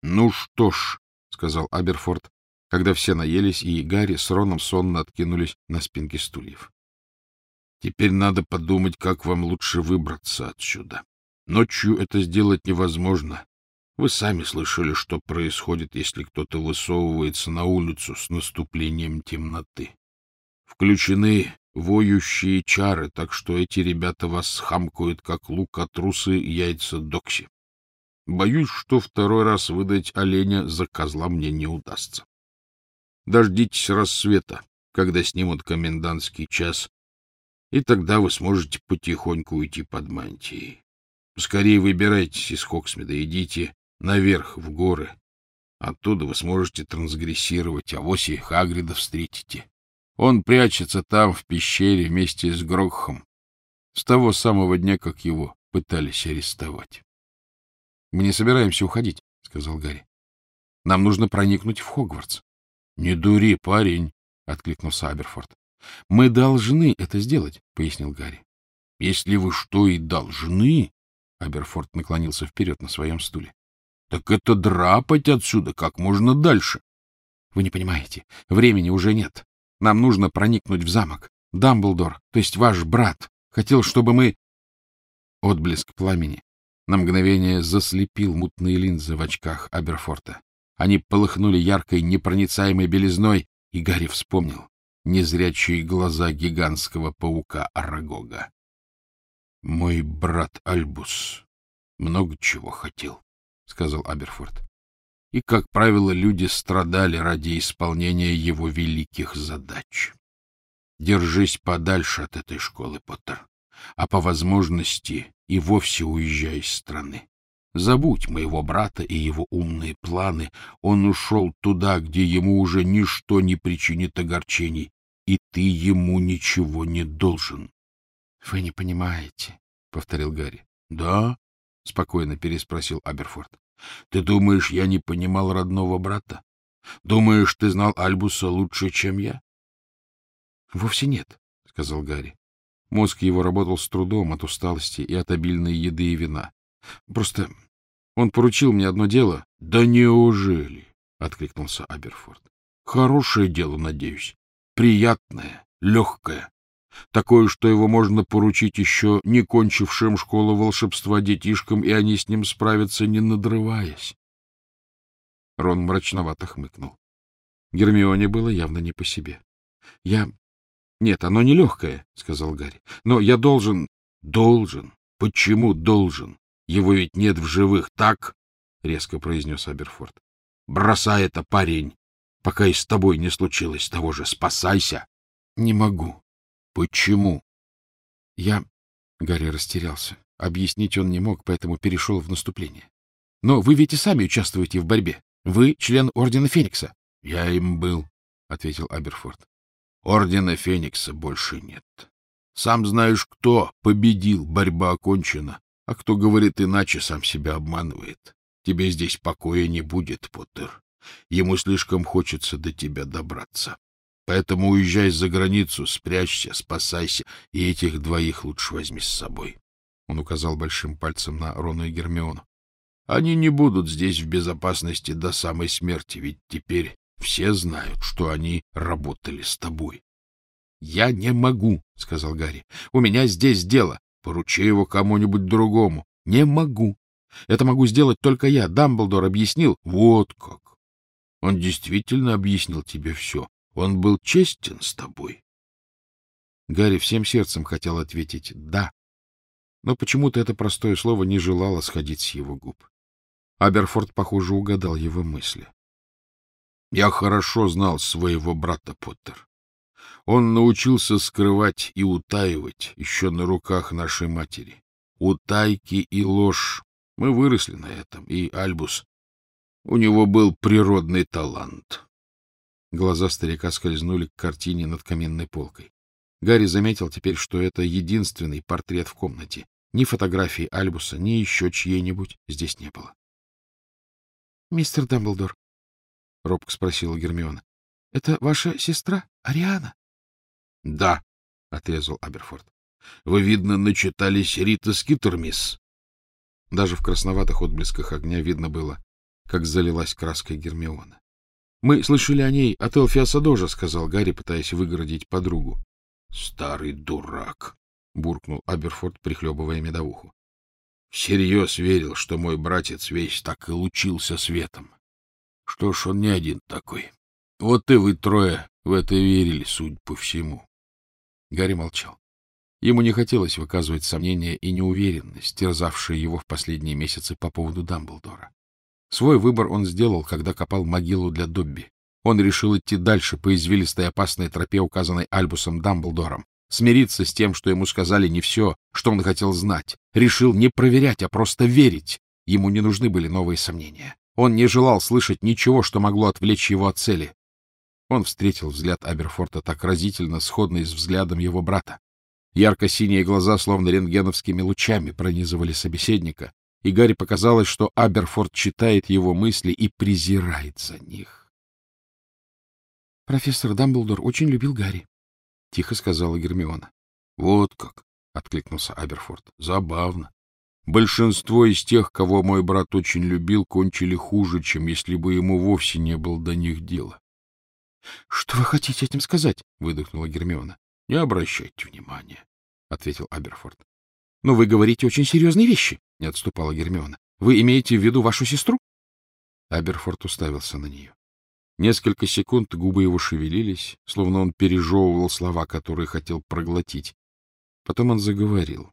— Ну что ж, — сказал Аберфорд, когда все наелись, и Гарри с Роном сонно откинулись на спинки стульев. — Теперь надо подумать, как вам лучше выбраться отсюда. Ночью это сделать невозможно. Вы сами слышали, что происходит, если кто-то высовывается на улицу с наступлением темноты. Включены воющие чары, так что эти ребята вас хамкают, как лук от трусы яйца докси. Боюсь, что второй раз выдать оленя за козла мне не удастся. Дождитесь рассвета, когда снимут комендантский час, и тогда вы сможете потихоньку уйти под мантией. Скорее выбирайтесь из Хоксмеда, идите наверх, в горы. Оттуда вы сможете трансгрессировать, а вось и Хагрида встретите. Он прячется там, в пещере, вместе с Грохом, с того самого дня, как его пытались арестовать. — Мы не собираемся уходить, — сказал Гарри. — Нам нужно проникнуть в Хогвартс. — Не дури, парень, — откликнулся Аберфорд. — Мы должны это сделать, — пояснил Гарри. — Если вы что и должны, — Аберфорд наклонился вперед на своем стуле, — так это драпать отсюда как можно дальше. — Вы не понимаете, времени уже нет. Нам нужно проникнуть в замок. Дамблдор, то есть ваш брат, хотел, чтобы мы... Отблеск пламени на мгновение заслепил мутные линзы в очках Аберфорта. Они полыхнули яркой, непроницаемой белизной, и Гарри вспомнил незрячие глаза гигантского паука Арагога. — Мой брат Альбус много чего хотел, — сказал Аберфорд. И, как правило, люди страдали ради исполнения его великих задач. Держись подальше от этой школы, Поттер а по возможности и вовсе уезжай из страны. Забудь моего брата и его умные планы. Он ушел туда, где ему уже ничто не причинит огорчений, и ты ему ничего не должен. — Вы не понимаете, — повторил Гарри. — Да? — спокойно переспросил Аберфорд. — Ты думаешь, я не понимал родного брата? Думаешь, ты знал Альбуса лучше, чем я? — Вовсе нет, — сказал Гарри. Мозг его работал с трудом от усталости и от обильной еды и вина. Просто он поручил мне одно дело. — Да неужели? — откликнулся Аберфорд. — Хорошее дело, надеюсь. Приятное, легкое. Такое, что его можно поручить еще не кончившим школу волшебства детишкам, и они с ним справятся, не надрываясь. Рон мрачновато хмыкнул. Гермионе было явно не по себе. — Я — Нет, оно не легкое, — сказал Гарри. — Но я должен... — Должен? Почему должен? Его ведь нет в живых, так? — резко произнес Аберфорд. — Бросай это, парень, пока и с тобой не случилось того же. Спасайся. — Не могу. — Почему? — Я... Гарри растерялся. Объяснить он не мог, поэтому перешел в наступление. — Но вы ведь и сами участвуете в борьбе. Вы член Ордена Феникса. — Я им был, — ответил Аберфорд. Ордена Феникса больше нет. Сам знаешь, кто победил, борьба окончена, а кто говорит иначе, сам себя обманывает. Тебе здесь покоя не будет, Поттер. Ему слишком хочется до тебя добраться. Поэтому уезжай за границу, спрячься, спасайся, и этих двоих лучше возьми с собой. Он указал большим пальцем на Рону и Гермиону. Они не будут здесь в безопасности до самой смерти, ведь теперь все знают, что они работали с тобой. — Я не могу, — сказал Гарри. — У меня здесь дело. Поручи его кому-нибудь другому. — Не могу. Это могу сделать только я. Дамблдор объяснил. — Вот как. Он действительно объяснил тебе все. Он был честен с тобой. Гарри всем сердцем хотел ответить «да», но почему-то это простое слово не желало сходить с его губ. Аберфорд, похоже, угадал его мысли. Я хорошо знал своего брата Поттер. Он научился скрывать и утаивать еще на руках нашей матери. Утайки и ложь. Мы выросли на этом, и Альбус. У него был природный талант. Глаза старика скользнули к картине над каменной полкой. Гарри заметил теперь, что это единственный портрет в комнате. Ни фотографии Альбуса, ни еще чьей-нибудь здесь не было. — Мистер Дамблдор, — робко спросила Гермиона. — Это ваша сестра Ариана? — Да, — отрезал Аберфорд. — Вы, видно, начитались Рита Скиттермис. Даже в красноватых отблесках огня видно было, как залилась краской Гермиона. — Мы слышали о ней от Элфиаса Дожа, — сказал Гарри, пытаясь выгородить подругу. — Старый дурак! — буркнул Аберфорд, прихлебывая медовуху. — Всерьез верил, что мой братец весь так и лучился светом. Что ж, он не один такой. Вот и вы трое в это верили, судя по всему. Гарри молчал. Ему не хотелось выказывать сомнения и неуверенность, терзавшие его в последние месяцы по поводу Дамблдора. Свой выбор он сделал, когда копал могилу для Добби. Он решил идти дальше по извилистой опасной тропе, указанной Альбусом Дамблдором, смириться с тем, что ему сказали не все, что он хотел знать. Решил не проверять, а просто верить. Ему не нужны были новые сомнения. Он не желал слышать ничего, что могло отвлечь его от цели. Он встретил взгляд Аберфорта так разительно, сходный с взглядом его брата. Ярко-синие глаза, словно рентгеновскими лучами, пронизывали собеседника, и Гарри показалось, что Аберфорд читает его мысли и презирает за них. «Профессор Дамблдор очень любил Гарри», — тихо сказала Гермиона. «Вот как!» — откликнулся Аберфорд. «Забавно. Большинство из тех, кого мой брат очень любил, кончили хуже, чем если бы ему вовсе не было до них дела. — Что вы хотите этим сказать? — выдохнула Гермиона. — Не обращайте внимания, — ответил Аберфорд. — Но вы говорите очень серьезные вещи, — не отступала Гермиона. — Вы имеете в виду вашу сестру? Аберфорд уставился на нее. Несколько секунд губы его шевелились, словно он пережевывал слова, которые хотел проглотить. Потом он заговорил.